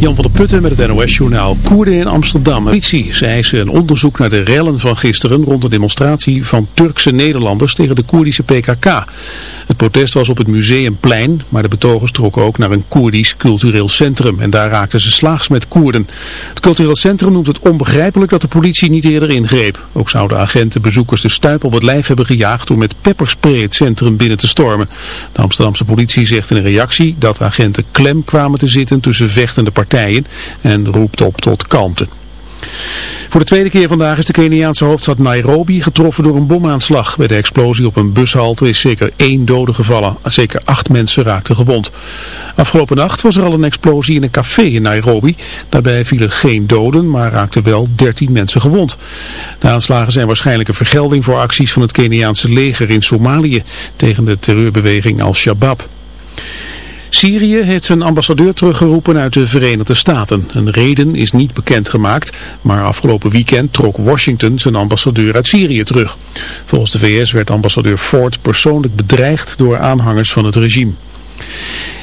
Jan van der Putten met het NOS-journaal. Koerden in Amsterdam. Politie ze eisen een onderzoek naar de rellen van gisteren rond de demonstratie van Turkse Nederlanders tegen de Koerdische PKK. Het protest was op het Museumplein, maar de betogers trokken ook naar een Koerdisch cultureel centrum. En daar raakten ze slaags met Koerden. Het cultureel centrum noemt het onbegrijpelijk dat de politie niet eerder ingreep. Ook zouden agenten bezoekers de stuip op het lijf hebben gejaagd door met pepperspray het centrum binnen te stormen. De Amsterdamse politie zegt in een reactie dat agenten klem kwamen te zitten tussen vechtende en roept op tot kalmte. Voor de tweede keer vandaag is de Keniaanse hoofdstad Nairobi getroffen door een bomaanslag. Bij de explosie op een bushalte is zeker één dode gevallen. Zeker acht mensen raakten gewond. Afgelopen nacht was er al een explosie in een café in Nairobi. Daarbij vielen geen doden, maar raakten wel dertien mensen gewond. De aanslagen zijn waarschijnlijk een vergelding voor acties van het Keniaanse leger in Somalië tegen de terreurbeweging Al-Shabaab. Syrië heeft zijn ambassadeur teruggeroepen uit de Verenigde Staten. Een reden is niet bekendgemaakt, maar afgelopen weekend trok Washington zijn ambassadeur uit Syrië terug. Volgens de VS werd ambassadeur Ford persoonlijk bedreigd door aanhangers van het regime.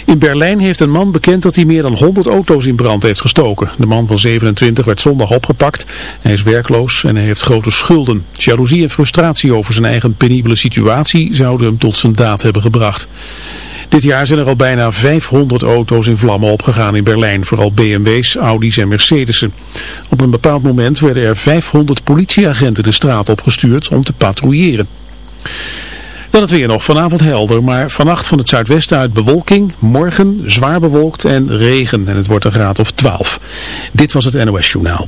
In Berlijn heeft een man bekend dat hij meer dan 100 auto's in brand heeft gestoken. De man van 27 werd zondag opgepakt. Hij is werkloos en hij heeft grote schulden. Jaloezie en frustratie over zijn eigen penibele situatie zouden hem tot zijn daad hebben gebracht. Dit jaar zijn er al bijna 500 auto's in vlammen opgegaan in Berlijn, vooral BMW's, Audi's en Mercedes'en. Op een bepaald moment werden er 500 politieagenten de straat opgestuurd om te patrouilleren. Dan het weer nog. Vanavond helder, maar vannacht van het zuidwesten uit bewolking. Morgen zwaar bewolkt en regen en het wordt een graad of 12. Dit was het NOS Journaal.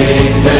sing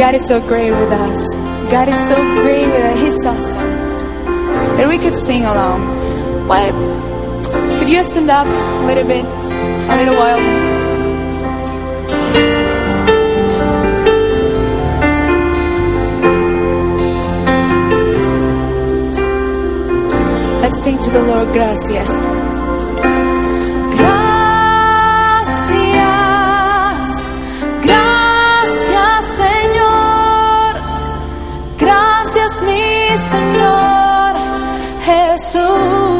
God is so great with us. God is so great with us. He's awesome. And we could sing along. Why? Could you stand up a little bit, a little while? Let's sing to the Lord. Gracias, Señor Jesús.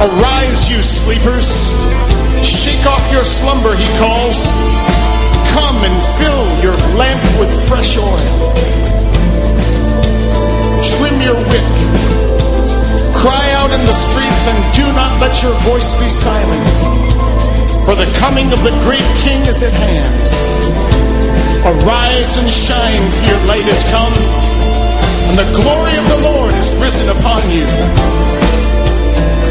Arise, you sleepers! Shake off your slumber, he calls. Come and fill your lamp with fresh oil. Trim your wick. Cry out in the streets and do not let your voice be silent for the coming of the great King is at hand. Arise and shine, for your light has come, and the glory of the Lord is risen upon you.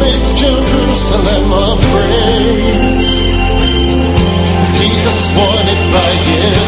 makes Jerusalem a praise. He has sworn it by his